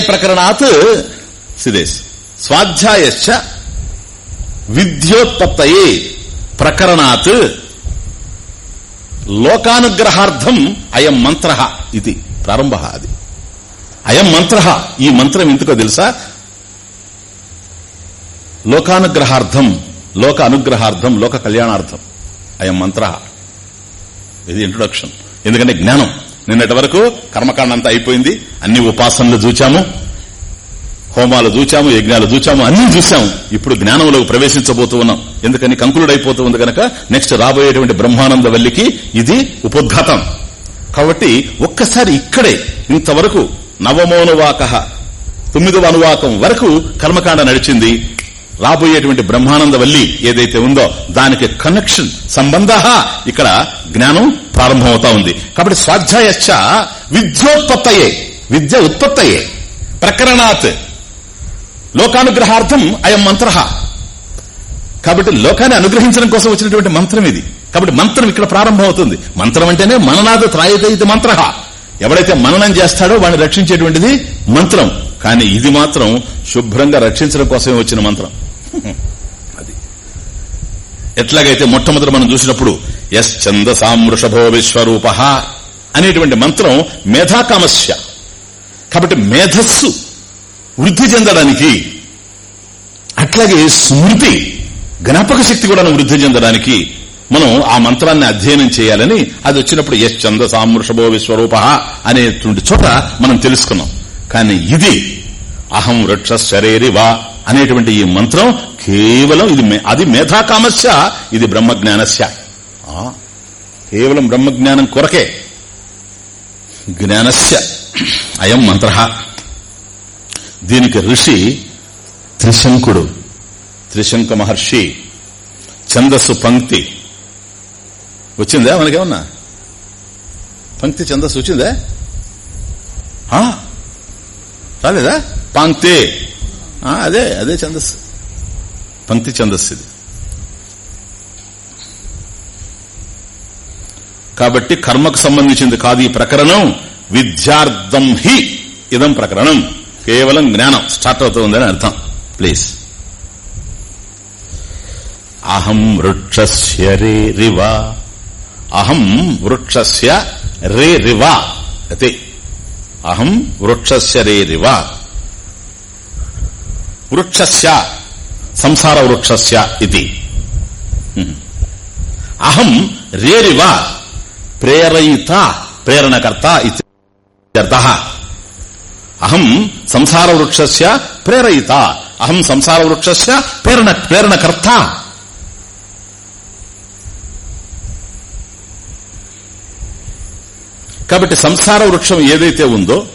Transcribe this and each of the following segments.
ప్రకరణాత్ సిదేశ్. స్వాధ్యాయశ్చ విద్యోత్పత్తయే ప్రకరణాత్ లోకానుగ్రహార్థం అయం మంత్ర ఇది ప్రారంభ అది. అయం మంత్ర ఈ మంత్రం ఎందుకో తెలుసా? లోకానుగ్రహార్థం లోక అనుగ్రహార్థం లోక కళ్యాణార్థం అయం మంత్ర. ఇది ఇంట్రొడక్షన్ ఎందుకంటే జ్ఞానం. నిన్నటి వరకు కర్మకాండ అంతా అయిపోయింది. అన్ని ఉపాసనలు చూచాము. హోమాలు చూచాము యజ్ఞాలు చూచాము అన్ని చూసాము ఇప్పుడు జ్ఞానంలోకి ప్రవేశించబోతూ ఉన్నాం. ఎందుకని? కంకులుడు అయిపోతూ ఉంది కనుక నెక్స్ట్ రాబోయేటువంటి బ్రహ్మానంద వల్లికి ఇది ఉపోద్ఘాతం. కాబట్టి ఒక్కసారి ఇక్కడే ఇంతవరకు నవమోనువాక తొమ్మిదవ అనువాకం వరకు కర్మకాండ నడిచింది. రాబోయేటువంటి బ్రహ్మానంద వల్లి ఏదైతే ఉందో దానికి కనెక్షన్ సంబంధ ఇక్కడ జ్ఞానం ప్రారంభమవుతా ఉంది. కాబట్టి స్వాధ్యాయచ్చ విద్యోత్పత్తయే విద్య ఉత్పత్తయే. ప్రకరణాత్. లోకానుగ్రహార్థం అయం మంత్ర. కాబట్టి లోకాన్ని అనుగ్రహించడం కోసం వచ్చినటువంటి మంత్రం ఇది. కాబట్టి మంత్రం ఇక్కడ ప్రారంభమవుతుంది. మంత్రం అంటేనే మననాథ త్రాయత మంత్ర. ఎవడైతే మననం చేస్తాడో వాడిని రక్షించేటువంటిది మంత్రం. కానీ ఇది మాత్రం శుభ్రంగా రక్షించడం కోసమే వచ్చిన మంత్రం. అది. ఎట్లాగైతే మొట్టమొదటి మనం చూసినప్పుడు ఎస్ ఛందసామృషభో విశ్వరూప అనేటువంటి మంత్రం మేధాకామస్య. కాబట్టి మేధస్సు వృద్ధి చెందడానికి అట్లాగే స్మృతి జ్ఞాపక శక్తి కూడా వృద్ధి చెందడానికి మనం ఆ మంత్రాన్ని అధ్యయనం చేయాలని అది వచ్చినప్పుడు ఎస్ చంద సామృషభో విశ్వరూప అనేటువంటి చోట మనం తెలుసుకున్నాం. కానీ ఇది అహం వృక్ష శరీరి వా అనేటువంటి ఈ మంత్రం కేవలం ఇది అది మేధాకామస్య ఇది బ్రహ్మజ్ఞానస్య. కేవలం బ్రహ్మజ్ఞానం కొరకే. జ్ఞానస్య. అయం మంత్ర. దీనికి ఋషి త్రిశంకుడు త్రిశంక మహర్షి ఛందస్సు పంక్తి. వచ్చిందా మనకేమన్నా? పంక్తి ఛందస్సు వచ్చిందా? రాలేదా? పాంక్తే. అదే అదే ఛందస్సు. పంక్తి ఛందస్సు ఇది. కాబట్టి కర్మకు సంబంధించింది కాదు ఈ ప్రకరణం. విద్యార్థం హి. ఇదం ప్రకరణం. కేవలం జ్ఞానం. స్టార్ట్ అవుతుందని అర్థం. ప్లీజ్. అహం వృక్షస్య రే రివ. అహం వృక్షస్య రే రివ. అతే. అహం వృక్షస్య రే రివ. వృక్షస్య. సంసార వృక్షస్య ఇది. అహం రేరివ ప్రేరయిత ప్రేరణకర్త ఇత్యర్థ. అహం సంసార వృక్షస్య ప్రేరయిత. అహం సంసార వృక్షస్య ప్రేరణ ప్రేరణకర్త. కాబట్టి సంసార వృక్షం ఏదైతే ఉందో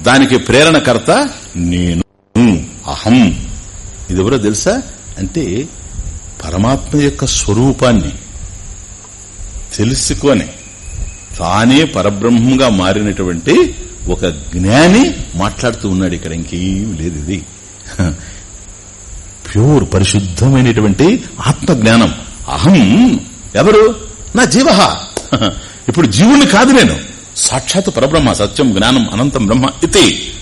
దానికి ప్రేరణకర్త నేను. అహం. ఇది ఎవరో తెలుసా? అంటే పరమాత్మ యొక్క స్వరూపాన్ని తెలుసుకొని తానే పరబ్రహ్మంగా మారినటువంటి ఒక జ్ఞాని మాట్లాడుతూ ఉన్నాడు ఇక్కడ. ఇంకేం లేదు ఇది. ప్యూర్ పరిశుద్ధమైనటువంటి ఆత్మజ్ఞానం. అహం. ఎవరు? నా జీవ ఇప్పుడు జీవుని కాదు నేను. సాక్షాత్ పరబ్రహ్మ సత్యం జ్ఞానం అనంతం బ్రహ్మ ఇది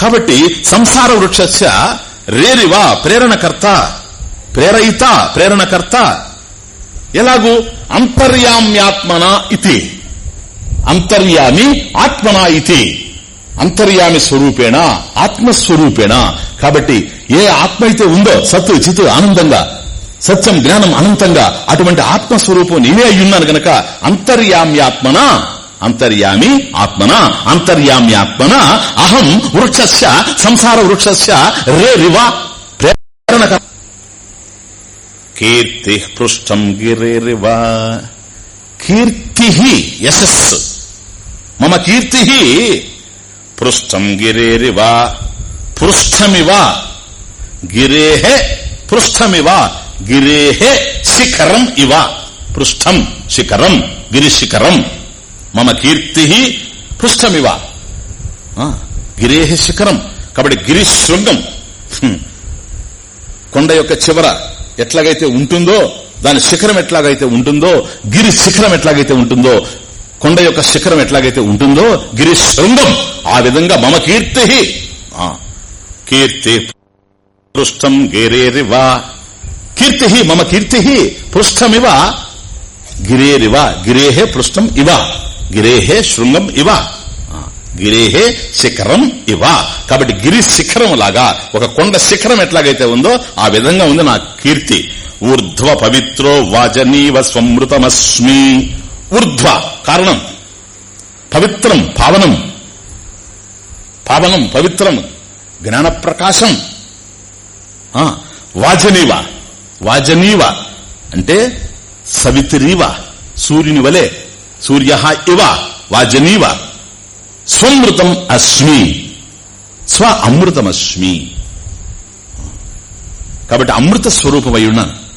కాబట్టి సంసార వృక్షస్య రేరివా ప్రేరణకర్త ప్రేరయిత ప్రేరణకర్త. ఎలాగూ అంతర్యామ్యాత్మన ఇది అంతర్యామి ఆత్మనా ఇది అంతర్యామి స్వరూపేణ ఆత్మస్వరూపేణ. కాబట్టి ఏ ఆత్మ అయితే ఉందో సత్తు చిత్తు ఆనందంగా సత్యం జ్ఞానం అనంతంగా అటువంటి ఆత్మస్వరూపం నేనే అయ్యున్నాను గనక అంతర్యామ్యాత్మన? అంతర్యామి ఆత్మన? అంతర్యామ్యాత్మన? అహం వృక్షస్య సంసార వృక్షస్య రే రివా. ప్రేరణ కీర్తి పృష్టం గిరేరివా కీర్తి యశస్సు. మమ కీర్తి పృష్టం గిరేరివ పృష్టమివ గిరేహ పృష్టమివ గిరేహ శిఖరం ఇవ. పృష్టం శిఖరం గిరిశిఖరం మమ కీర్తి పృష్టమివ. గిరేహ శిఖరం కాబట్టి గిరిశృంగం కొండ యొక్క చివర ఎట్లాగైతే ఉంటుందో దాని శిఖరం ఎట్లాగైతే ఉంటుందో గిరి శిఖరం ఎట్లాగైతే ఉంటుందో కొండ యొక్క శిఖరం ఎట్లాగైతే ఉంటుందో గిరి శృంగం. ఆ విధంగా మమ కీర్తి. కీర్తి పృష్టం గిరేరివ. కీర్తి మమ కీర్తి పృష్టమివ. గిరేరివ గిరేహే పృష్టం ఇవ. గిరేహే శృంగం ఇవ. గిరేహే శిఖరం ఇవ. కాబట్టి గిరి శిఖరం లాగా ఒక కొండ శిఖరం ఎట్లాగైతే ఉందో ఆ విధంగా ఉంది నా కీర్తి. ఊర్ధ్వ పవిత్రో వాజనీవ స్వమృతమస్మి. ఊర్ధ్వ కారణం. పవిత్రం పావనం. పావనం పవిత్రం. జ్ఞాన ప్రకాశం వాజనీవ. వాజనీవ. అంటే సవితిరీవ సూర్యుని వలె. సూర్య ఇవ వాజనీవ. స్వమృతం అస్మి. స్వ అమృతమస్మి. కాబట్టి అమృత స్వరూపమై ఉన్నాను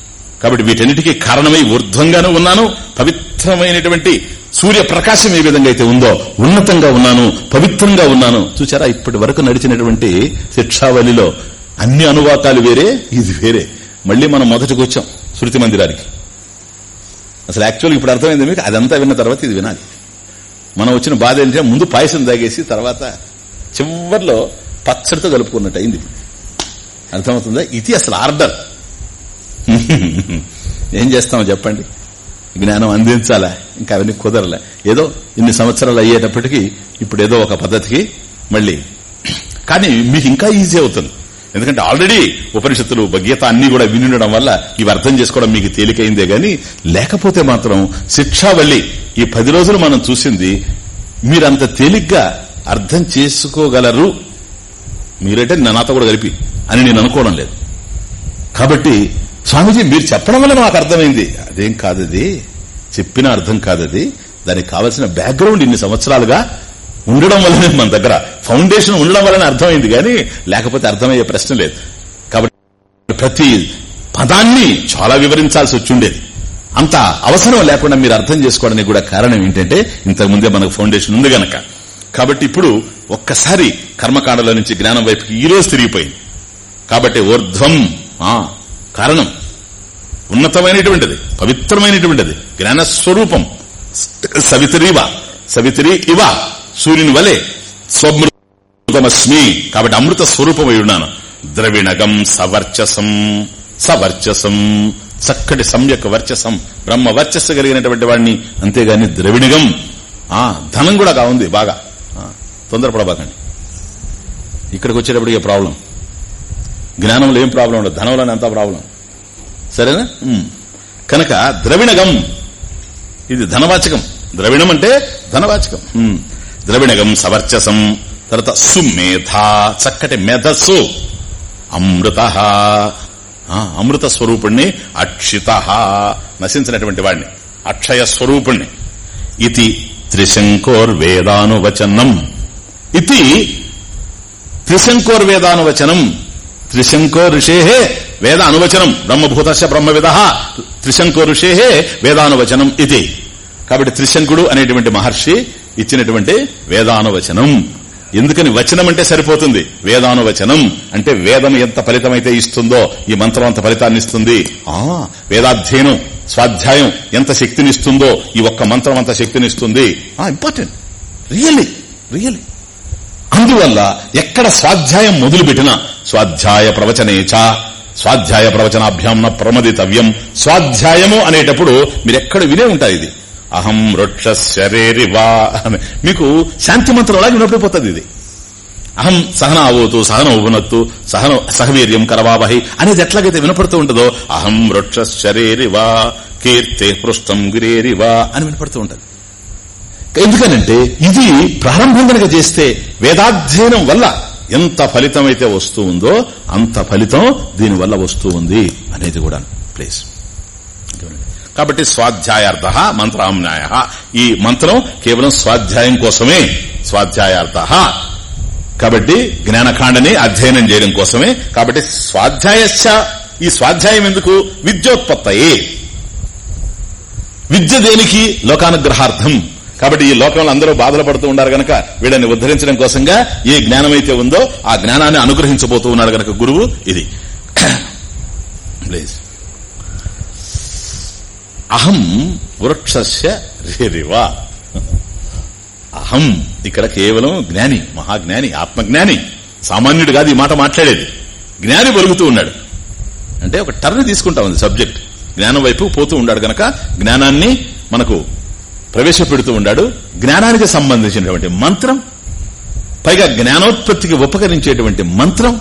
కాబట్టి వీటన్నిటికీ కారణమై ఊర్ధ్వంగానూ ఉన్నాను. పవిత్రమైనటువంటి సూర్య ప్రకాశం ఏ విధంగా అయితే ఉందో ఉన్నతంగా ఉన్నాను పవిత్రంగా ఉన్నాను. చూచారా ఇప్పటి వరకు నడిచినటువంటి శిక్షావళిలో అన్ని అనువాకాలు వేరే ఇది వేరే. మళ్ళీ మనం మొదటికి వచ్చాం శృతి మందిరానికి. అసలు యాక్చువల్ ఇప్పుడు అర్థమైంది మీకు? అదంతా విన్న తర్వాత ఇది వినాలి. మనం వచ్చిన బాధ ఏంటంటే ముందు పాయసం తాగేసి తర్వాత చివరిలో పచ్చడితో కలుపుకున్నట్టు అయింది. అర్థమవుతుందా? ఇది అసలు ఆర్డర్. ఏం చేస్తాం చెప్పండి? జ్ఞానం అందించాలా? ఇంకా అవన్నీ కుదరలే. ఏదో ఇన్ని సంవత్సరాలు అయ్యేటప్పటికీ ఇప్పుడు ఏదో ఒక పద్ధతికి మళ్ళీ. కానీ మీకు ఇంకా ఈజీ అవుతుంది. ఎందుకంటే ఆల్రెడీ ఉపనిషత్తులు భగ్యత అన్ని కూడా వినుండడం వల్ల ఇవి అర్థం చేసుకోవడం మీకు తేలికైందే గాని లేకపోతే మాత్రం శిక్షావళి ఈ పది రోజులు మనం చూసింది మీరంత తేలిగ్గా అర్థం చేసుకోగలరు. మీరంటే నాతో కూడా కలిపి అని నేను అనుకోవడం లేదు. కాబట్టి స్వామీజీ మీరు చెప్పడం వల్ల నాకు అర్థమైంది. అదేం కాదది? చెప్పిన అర్థం కాదది. దానికి కావలసిన బ్యాక్గ్రౌండ్ ఇన్ని సంవత్సరాలుగా ఉండడం వల్లనే మన దగ్గర ఫౌండేషన్ ఉండడం వల్లనే అర్థమైంది కానీ లేకపోతే అర్థమయ్యే ప్రశ్న లేదు. కాబట్టి ప్రతి పదాన్ని చాలా వివరించాల్సి వచ్చిండేది. అంత అవసరం లేకుండా మీరు అర్థం చేసుకోవడానికి కూడా కారణం ఏంటంటే ఇంతకు ముందే మనకు ఫౌండేషన్ ఉంది గనక. కాబట్టి ఇప్పుడు ఒక్కసారి కర్మకాండలో నుంచి జ్ఞానం వైపుకి ఈ రోజు తిరిగిపోయింది. కాబట్టి ఊర్ధ్వం కారణం ఉన్నతమైనటువంటిది పవిత్రమైనటువంటిది జ్ఞానస్వరూపం. సవితరివ సవితరి ఇవ సూర్యుని వలె స్వమృతమస్మి. కాబట్టి అమృత స్వరూపమై ఉన్నాను. ద్రవిణగం సవర్చసం సవర్చసం చక్కటి సమ్యక్ వర్చసం బ్రహ్మ వర్చస్సు కలిగినటువంటి వాడిని అంతేగాని ద్రవిణగం ఆ ధనం కూడా కావుంది బాగా. తొందరపడబాకండి. ఇక్కడికి వచ్చేటప్పటికే ప్రాబ్లం. జ్ఞానంలో ఏం ప్రాబ్లం ఉండదు. ధనంలోనే అంత ప్రాబ్లం. సరేనా? కనుక ద్రవిణగం ఇది ధనవాచకం. ద్రవిణం అంటే ధనవాచకం. ద్రవిణగం సవర్చసం తర్వాత సుమేధ చక్కటి మెధస్సు. అమృత. అమృత స్వరూపుణ్ణి అక్షిత. నశించినటువంటి వాడిని అక్షయ స్వరూపుణ్ణి. ఇది త్రిశంకోర్ వేదానువచనం ఇది త్రిశంకోర్ వేదానువచనం త్రిశంకో ఋషే వేద అనువచనం బ్రహ్మభూతశ బ్రహ్మవిద త్రిశంకో ఋషే వేదానువచనం ఇది. కాబట్టి త్రిశంకుడు అనేటువంటి మహర్షి ఇచ్చినటువంటి వేదానువచనం. ఎందుకని వచనం అంటే సరిపోతుంది. వేదానువచనం అంటే వేదం ఎంత ఫలితమైతే ఇస్తుందో ఈ మంత్రం అంత ఫలితాన్ని ఇస్తుంది. ఆ వేదాధ్యయనం స్వాధ్యాయం ఎంత శక్తినిస్తుందో ఈ ఒక్క మంత్రం అంత శక్తినిస్తుంది. ఇంపార్టెంట్ రియల్లీ రియల్లీ అందువల్ల ఎక్కడ స్వాధ్యాయం మొదలు పెట్టినా స్వాధ్యాయ ప్రవచనేచ స్వాధ్యాయ ప్రవచనాభ్యాం ప్రమదితవ్యం. స్వాధ్యాయము అనేటప్పుడు మీరు ఎక్కడ వినే ఉంటారు ఇది అహం వృక్ష శరీరివా మీకు శాంతి మంత్రం అలాగే వినపడిపోతుంది ఇది. అహం సహన అవోతు సహన ఉపనత్తు సహన సహవీర్యం కరవావహి అనేది ఎట్లాగైతే వినపడుతూ ఉంటుందో అహం వృక్ష శరీరివా కీర్తి పృష్టం గిరేరివా అని వినపడుతూ ఉంటుంది. ఎందుకనంటే ఇది ప్రారంభం కనుక చేస్తే వేదాధ్యయనం వల్ల ఎంత ఫలితం అయితే వస్తూ ఉందో అంత ఫలితం దీనివల్ల వస్తూ ఉంది అనేది కూడా ప్లీజ్ కాబట్టి స్వాధ్యాయార్థ మంత్రామ్నాయ ఈ మంత్రం కేవలం స్వాధ్యాయం కోసమే స్వాధ్యాయార్థ. కాబట్టి జ్ఞానకాండని అధ్యయనం చేయడం కోసమే. కాబట్టి స్వాధ్యాయశ ఈ స్వాధ్యాయం ఎందుకు? విద్యోత్పత్తయే. విద్య దేనికి? లోకానుగ్రహార్థం. కాబట్టి ఈ లోకంలో అందరూ బాధలు పడుతూ ఉన్నారు గనక వీళ్ళని ఉద్ధరించడం కోసంగా ఏ జ్ఞానం అయితే ఉందో ఆ జ్ఞానాన్ని అనుగ్రహించబోతూ ఉన్నాడు గనక గురువు ఇది. ప్లీజ్. అహం వృక్షస్య రేరివా. అహం ఇక్కడ కేవలం జ్ఞాని మహాజ్ఞాని ఆత్మజ్ఞాని. సామాన్యుడు కాదు ఈ మాట మాట్లాడేది. జ్ఞాని పలుకుతూ ఉన్నాడు. అంటే ఒక టర్న్ తీసుకుంటా ఉంది సబ్జెక్ట్. జ్ఞానం వైపు పోతూ ఉన్నాడు గనక జ్ఞానాన్ని మనకు ప్రవేశపెడుతూ ఉన్నాడు. జ్ఞానానికి సంబంధించినటువంటి మంత్రం పైగా జ్ఞానోత్పత్తికి ఉపకరించేటువంటి మంత్రం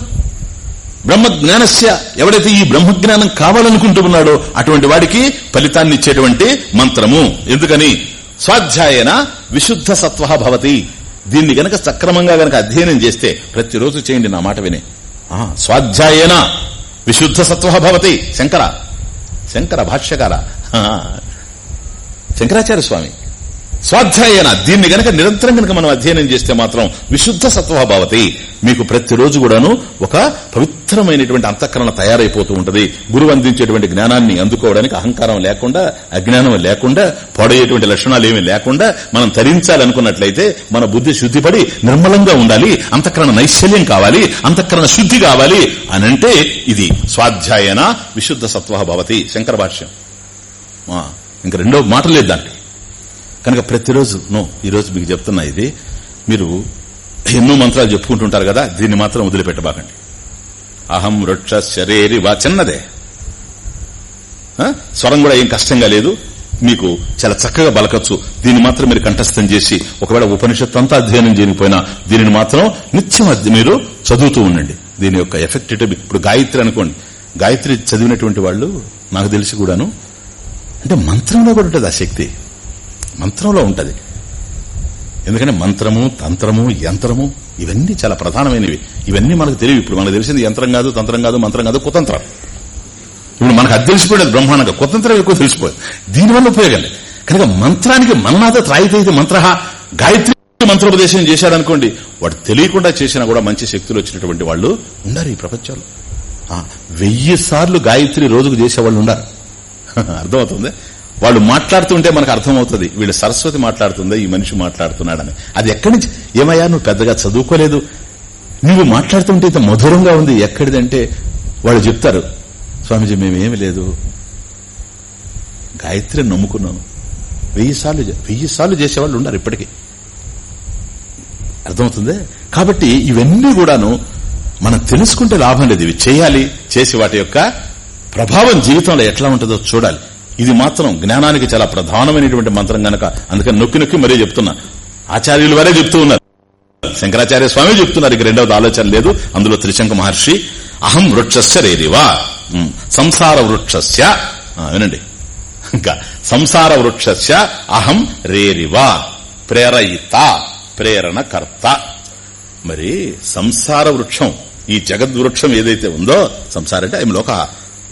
బ్రహ్మ జ్ఞానస్య ఎవడైతే ఈ బ్రహ్మజ్ఞానం కావాలనుకుంటూ ఉన్నాడో అటువంటి వాడికి ఫలితాన్ని ఇచ్చేటువంటి మంత్రము. ఎందుకని? స్వాధ్యాయన విశుద్ధ సత్వ భవతి. దీన్ని గనక సక్రమంగా గనక అధ్యయనం చేస్తే ప్రతిరోజు చేయండి నా మాట వినే. ఆ, స్వాధ్యాయన విశుద్ధ సత్వ భవతి. శంకర. శంకర భాష్యకార. ఆ, శంకరాచార్య స్వామి. స్వాధ్యాయన. దీన్ని గనక నిరంతరం గనక మనం అధ్యయనం చేస్తే మాత్రం విశుద్ధ సత్వభావతి మీకు ప్రతిరోజు కూడాను ఒక పవిత్రమైనటువంటి అంతఃకరణ తయారైపోతూ ఉంటది. గురువు అందించేటువంటి జ్ఞానాన్ని అందుకోవడానికి అహంకారం లేకుండా అజ్ఞానం లేకుండా పాడయ్యేటువంటి లక్షణాలు ఏమీ లేకుండా మనం ధరించాలనుకున్నట్లయితే మన బుద్ధి శుద్ధిపడి నిర్మలంగా ఉండాలి. అంతఃకరణ నైశల్యం కావాలి. అంతఃకరణ శుద్ధి కావాలి అనంటే ఇది స్వాధ్యాయన విశుద్ధ సత్వభావతి శంకర భాష్యం ఆ, రెండో మాట లేదు దాంట్లో కనుక ప్రతిరోజు నో ఈరోజు మీకు చెప్తున్నా ఇది మీరు ఎన్నో మంత్రాలు చెప్పుకుంటుంటారు కదా దీన్ని మాత్రం వదిలిపెట్టబాకండి. అహం వృక్ష శరీరి వా చిన్నదే. ఆ? స్వరం కూడా ఏం కష్టంగా లేదు మీకు చాలా చక్కగా బలకచ్చు. దీన్ని మాత్రం మీరు కంఠస్థం చేసి ఒకవేళ ఉపనిషత్తు అంతా అధ్యయనం చేయకపోయినా దీనిని మాత్రం నిత్యం మీరు చదువుతూ ఉండండి. దీని యొక్క ఎఫెక్ట్ ఇప్పుడు గాయత్రి అనుకోండి. గాయత్రి చదివినటువంటి వాళ్ళు నాకు తెలిసి కూడాను అంటే మంత్రంలో కూడా ఉంటుంది ఆ శక్తి. మంత్రంలో ఉంటుంది. ఎందుకంటే మంత్రము తంత్రము యంత్రము ఇవన్నీ చాలా ప్రధానమైనవి. ఇవన్నీ మనకు తెలియవు. ఇప్పుడు మనకు తెలిసింది యంత్రం కాదు తంత్రం కాదు మంత్రం కాదు కుతంత్రం. ఇప్పుడు మనకు అది తెలిసిపోయేది బ్రహ్మాండంగా. కుతంత్రం ఎక్కువ తెలిసిపోయేది దీనివల్ల ఉపయోగం కనుక మంత్రానికి మన్నాథ త్రాయితైతే మంత్ర గాయత్రి మంత్రోపదేశం చేశారనుకోండి వాడు తెలియకుండా చేసినా కూడా మంచి శక్తులు వచ్చినటువంటి వాళ్ళు ఉన్నారు ఈ ప్రపంచంలో. ఆ, వెయ్యి సార్లు గాయత్రి రోజుకు చేసేవాళ్ళు ఉన్నారు అర్థమవుతుంది? వాళ్ళు మాట్లాడుతుంటే మనకు అర్థమవుతుంది. వీళ్ళు సరస్వతి మాట్లాడుతుందా ఈ మనిషి మాట్లాడుతున్నాడని. అది ఎక్కడి నుంచి? ఏమయ్యా నువ్వు పెద్దగా చదువుకోలేదు. నువ్వు మాట్లాడుతుంటే ఇంత మధురంగా ఉంది. ఎక్కడిదంటే వాళ్ళు చెప్తారు స్వామీజీ మేమేమి లేదు. గాయత్రి నమ్ముకున్నాను. వెయ్యి సార్లు వెయ్యి సార్లు చేసేవాళ్ళు ఉన్నారు ఇప్పటికీ. అర్థమవుతుంది? కాబట్టి ఇవన్నీ కూడాను మనం తెలుసుకుంటే లాభం లేదు. ఇవి చేయాలి చేసి వాటి యొక్క ప్రభావం జీవితంలో ఎట్లా ఉంటుందో చూడాలి. ఇది మాత్రం జ్ఞానానికి చాలా ప్రధానమైనటువంటి మంత్రం గనక. అందుకని నొక్కి నొక్కి మరీ చెప్తున్నా. ఆచార్యులు వరే చెప్తూ ఉన్నారు. శంకరాచార్య స్వామి చెప్తున్నారు ఇక రెండవది ఆలోచన లేదు. అందులో త్రిశంక మహర్షి అహం వృక్షస్య రేరివా? సంసార వృక్షస్య. వినండి. ఇంకా సంసార వృక్షస్య అహం రేరివా? ప్రేరయిత ప్రేరణకర్త. మరి సంసార వృక్షం ఈ జగద్ వృక్షం ఏదైతే ఉందో సంసారంటే ఆయన లోక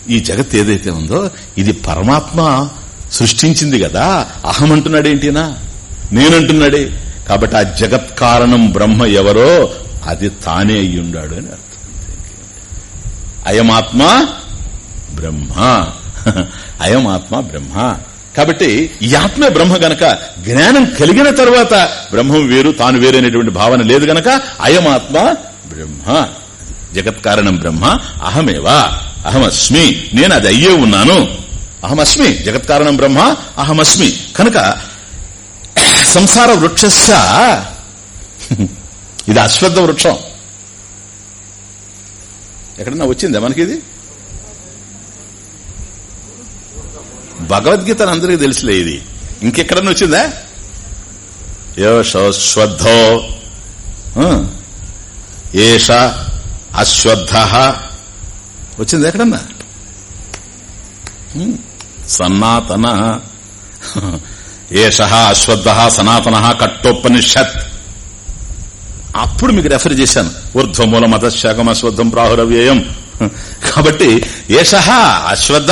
ఈ జగత్ ఏదైతే ఉందో ఇది పరమాత్మ సృష్టించింది కదా. అహం అంటున్నాడేంటినా నేనంటున్నాడే. కాబట్టి ఆ జగత్ కారణం బ్రహ్మ ఎవరో అది తానే అయ్యుండాడు అని అర్థం. అయమాత్మ బ్రహ్మ. అయమాత్మ బ్రహ్మ. కాబట్టి ఈ ఆత్మే బ్రహ్మ గనక జ్ఞానం కలిగిన తర్వాత బ్రహ్మం వేరు తాను వేరు భావన లేదు గనక అయమాత్మ బ్రహ్మ. జగత్ కారణం బ్రహ్మ అహమేవా. అహమస్మి. నేను అది అయ్యే ఉన్నాను. అహమస్మి. జగత్ కారణం బ్రహ్మ అహమస్మి. కనుక సంసార వృక్షస్య ఇది అశ్వద్ధ వృక్షం ఎక్కడన్నా వచ్చిందా మనకి ఇది భగవద్గీత అందరికీ తెలుసులే ఇది. ఇంకెక్కడన్నా వచ్చిందా? యోశ్వద్ధో ఏష అశ్వద్ధ. వచ్చింది ఎక్కడన్నా? సనాతన ఏష అశ్వద్ధ సనాతన కట్టోపనిషత్ అప్పుడు మీకు రెఫర్ చేశాను. ఊర్ధ్వమూల మతశాఖం అశ్వద్ధం ప్రాహురవ్యయం. కాబట్టి ఏష అశ్వద్ధ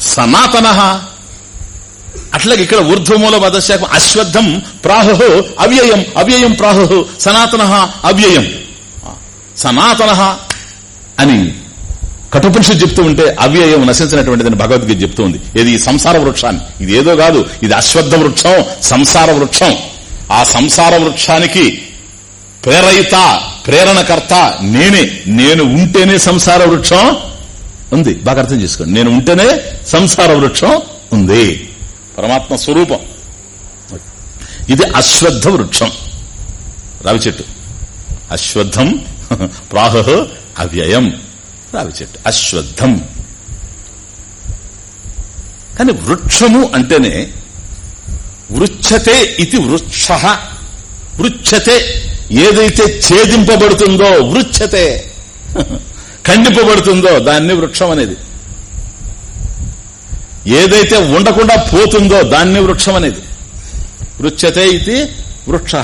సనాతన. అట్లాగే ఇక్కడ ఊర్ధ్వమూల మతశాఖం అశ్వద్ధం ప్రాహు అవ్యయం. అవ్యయం ప్రాహు సనాతన అవ్యయం. సనాతన అని కఠోపనిషత్తు చెప్తూ ఉంటే అవ్యయం నశించినటువంటిదని భగవద్గీత చెప్తూ ఉంది ఇది సంసార వృక్షాన్ని? ఇది ఏదో కాదు. ఇది అశ్వద్ధ వృక్షం సంసార వృక్షం. ఆ సంసార వృక్షానికి ప్రేరయిత ప్రేరణకర్త నేనే. నేను ఉంటేనే సంసార వృక్షం ఉంది. బాగా అర్థం చేసుకోండి. నేను ఉంటేనే సంసార వృక్షం ఉంది. పరమాత్మ స్వరూపం. ఇది అశ్వద్ధ వృక్షం. రావి చెట్టు. అశ్వద్ధం ప్రాహ అవ్యయం. రావి చెట్టు అశ్వత్థం కానీ వృక్షము అంటేనే వృక్షతే ఇది వృక్ష. వృక్షతే ఏదైతే ఛేదింపబడుతుందో వృక్షతే ఖండింపబడుతుందో దాన్ని వృక్షం అనేది. ఏదైతే ఉండకుండా పోతుందో దాన్ని వృక్షం అనేది. వృక్షతే ఇది వృక్ష.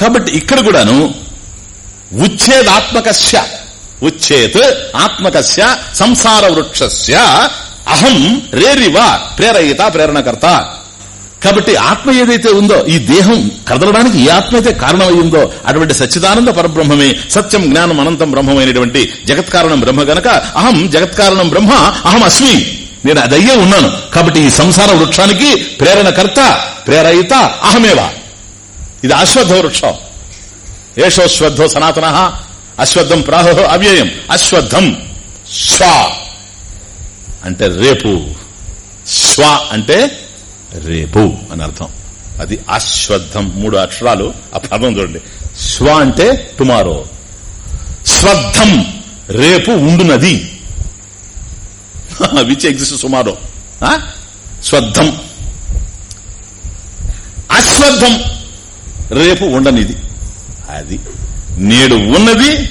కాబట్టి ఇక్కడ కూడాను ఉచ్ఛేదాత్మకస్య. ఉచ్చేత్ ఆత్మకస్య సంసార వృక్షస్య అహం రేరివ ప్రేరయిత ప్రేరణకర్త. కాబట్టి ఆత్మ ఏదైతే ఉందో ఈ దేహం కదలడానికి ఏ ఆత్మ అయితే కారణమయ్యిందో అటువంటి సచ్చిదానంద పరబ్రహ్మమే సత్యం జ్ఞానం అనంతం బ్రహ్మమైనటువంటి జగత్కారణం బ్రహ్మ గనక అహం జగత్కారణం బ్రహ్మ అహం అస్మి. నేను అదయ్యే ఉన్నాను. కాబట్టి ఈ సంసార వృక్షానికి ప్రేరణకర్త ప్రేరయిత అహమేవా. ఇది అశ్వత్థ వృక్షం. ఏషోశ్వద్ధో సనాతన. అశ్వద్ధం ప్రాహో అవ్యయం. అశ్వద్ధం స్వ అంటే రేపు. స్వ అంటే రేపు అని అర్థం. అది అశ్వద్ధం మూడు అక్షరాలు ఆ పదం చూడండి. స్వ అంటే టుమారో. స్వద్ధం రేపు ఉండునది. విచ్ ఎగ్జిస్ట్ సుమారో స్వద్ధం అశ్వద్ధం రేపు ఉండనిది. అది నేడు ఉన్నది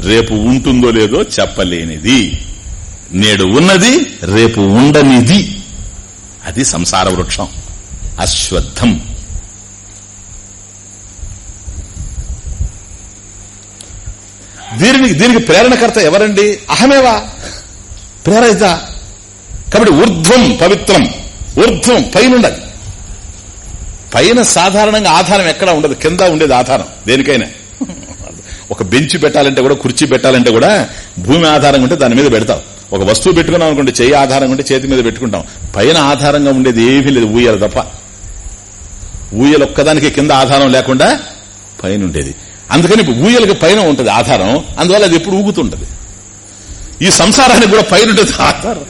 రేపు ఉంటుందో లేదో చెప్పలేనిది. నేడు ఉన్నది రేపు ఉండనిది. అది సంసార వృక్షం. అశ్వత్థం. దీనికి దీనికి ప్రేరణకర్త ఎవరండి? అహమేవా? ప్రేరయిత కాబట్టి ఊర్ధ్వం పవిత్రం. ఊర్ధ్వం పైనుండదు. పైన సాధారణంగా ఆధారం ఎక్కడ ఉండదు. కింద ఉండేది ఆధారం. దేనికైనా. ఒక బెంచ్ పెట్టాలంటే కూడా కుర్చీ పెట్టాలంటే కూడా భూమి ఆధారంగా ఉంటే దాని మీద పెడతాం ఒక వస్తువు పెట్టుకున్నాం అనుకుంటే చెయ్యి ఆధారంగా ఉంటే చేతి మీద పెట్టుకుంటాం. పైన ఆధారంగా ఉండేది ఏమీ లేదు ఊయల తప్ప. ఊయలు ఒక్కదానికి కింద ఆధారం లేకుండా పైన ఉండేది. అందుకని ఊయలకి పైన ఉంటుంది ఆధారం అందువల్ల అది ఎప్పుడు ఊగుతుంటది. ఈ సంసారానికి కూడా పైన ఉంటుంది ఆధారం.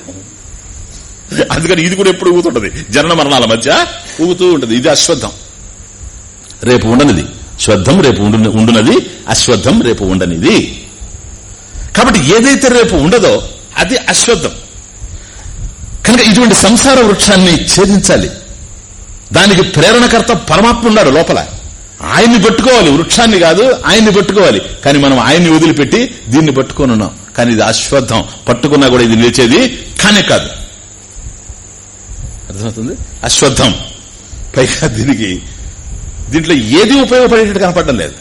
అందుకని ఇది కూడా ఎప్పుడు ఊగుతుంటది. జనన మరణాల మధ్య ఊగుతూ ఉంటుంది. ఇది అశ్వత్థం. రేపు ఉండనిది. శ్వద్ధం రేపు ఉండునది అశ్వద్ధం రేపు ఉండనిది. కాబట్టి ఏదైతే రేపు ఉండదో అది అశ్వద్ధం కనుక ఇటువంటి సంసార వృక్షాన్ని ఛేదించాలి. దానికి ప్రేరణకర్త పరమాత్మ ఉన్నాడు లోపల. ఆయన్ని పట్టుకోవాలి వృక్షాన్ని కాదు ఆయన్ని పట్టుకోవాలి. కానీ మనం ఆయన్ని వదిలిపెట్టి దీన్ని పట్టుకొని ఉన్నాం. కానీ ఇది అశ్వద్ధం పట్టుకున్నా కూడా ఇది నిలిచేది కానే కాదు. అర్థమవుతుంది? అశ్వద్ధం పైగా దీనికి దీంట్లో ఏది ఉపయోగపడేటట్టు కనపడడం లేదు.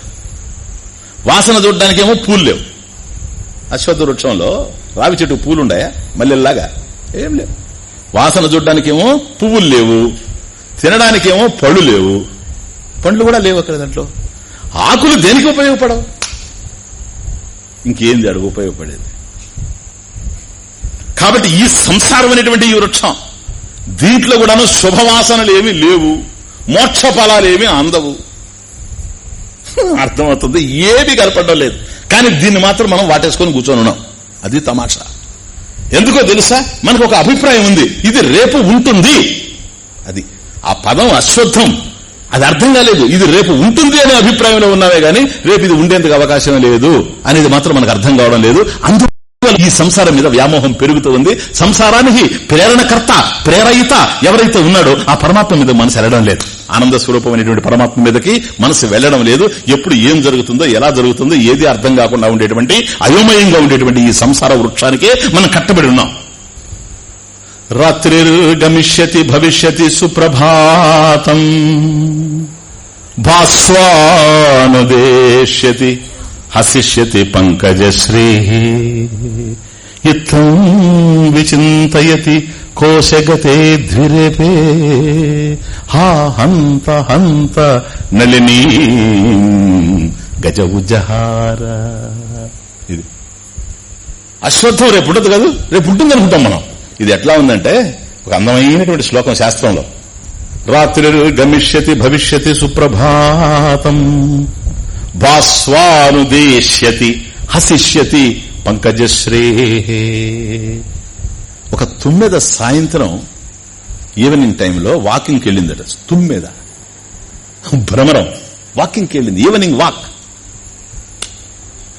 వాసన చూడడానికేమో పూలు లేవు. అశ్వత్థ వృక్షంలో రావి చెట్టు పూలు ఉన్నాయా మల్లెల్లాగా ఏం లేవు. వాసన చూడడానికేమో పువ్వులు లేవు. తినడానికేమో పళ్ళు లేవు. పండ్లు కూడా లేవు అక్కడ దాంట్లో. ఆకులు దేనికి ఉపయోగపడవు? ఇంకేంది అడుగు ఉపయోగపడేది? కాబట్టి ఈ సంసారం అనేటువంటి ఈ వృక్షం దీంట్లో కూడాను శుభవాసనలు ఏమీ లేవు. మోక్ష ఫలాలు అందవు. అర్థమవుతుంది? ఏమి కనపడడం లేదు. కానీ దీన్ని మాత్రం మనం వాటేసుకొని కూర్చొని ఉన్నాం. అది తమాషా. ఎందుకో తెలుసా? మనకు ఒక అభిప్రాయం ఉంది. ఇది రేపు ఉంటుంది. అది ఆ పదం అశ్వత్థం. అది అర్థం కాలేదు. ఇది రేపు ఉంటుంది అనే అభిప్రాయంలో ఉన్నావే గానీ రేపు ఇది ఉండేందుకు అవకాశం లేదు అనేది మాత్రం మనకు అర్థం కావడం లేదు. అందువల్ల ఈ సంసారం మీద వ్యామోహం పెరుగుతూ ఉంది. సంసారానికి ప్రేరణకర్త ప్రేరయిత ఎవరైతే ఉన్నాడో ఆ పరమాత్మ మీద మనసు వెళ్ళడం లేదు. ఆనంద స్వరూపమైనటువంటి పరమాత్మ మీదకి మనసు వెళ్ళడం లేదు. ఎప్పుడు ఏం జరుగుతుందో ఎలా జరుగుతుందో ఏది అర్థం కాకుండా ఉండేటువంటి అయోమయంగా ఉండేటువంటి ఈ సంసార వృక్షానికే మనం కట్టబడి ఉన్నాం. రాత్రిర్గమిష్యతి భవిష్యతి సుప్రభాతం. భాస్వానుదేశ్యతి హసిష్యతి పంకజశ్రీ. ఇత్తం విచింతయతి కోశగతే ద్విరేపే హా హంత హంత నలినీ గజ ఉజహార ఇది అశ్వత్థం రేపు ఉండదు కాదు? రేపు ఉంటుంది అనుకుంటాం మనం. ఇది ఎట్లా ఉందంటే ఒక అందమైనటువంటి శ్లోకం శాస్త్రంలో. రాత్రి గమిష్యతి భవిష్యతి సుప్రభాతం. భాస్వానుదేశ్యతి హసిష్యతి పంకజశ్రే ఒక తుమ్మెద సాయంత్రం ఈవినింగ్ టైంలో వాకింగ్కి వెళ్ళిందట. తుమ్మెద. భ్రమరం. వాకింగ్కి వెళ్ళింది. Evening walk.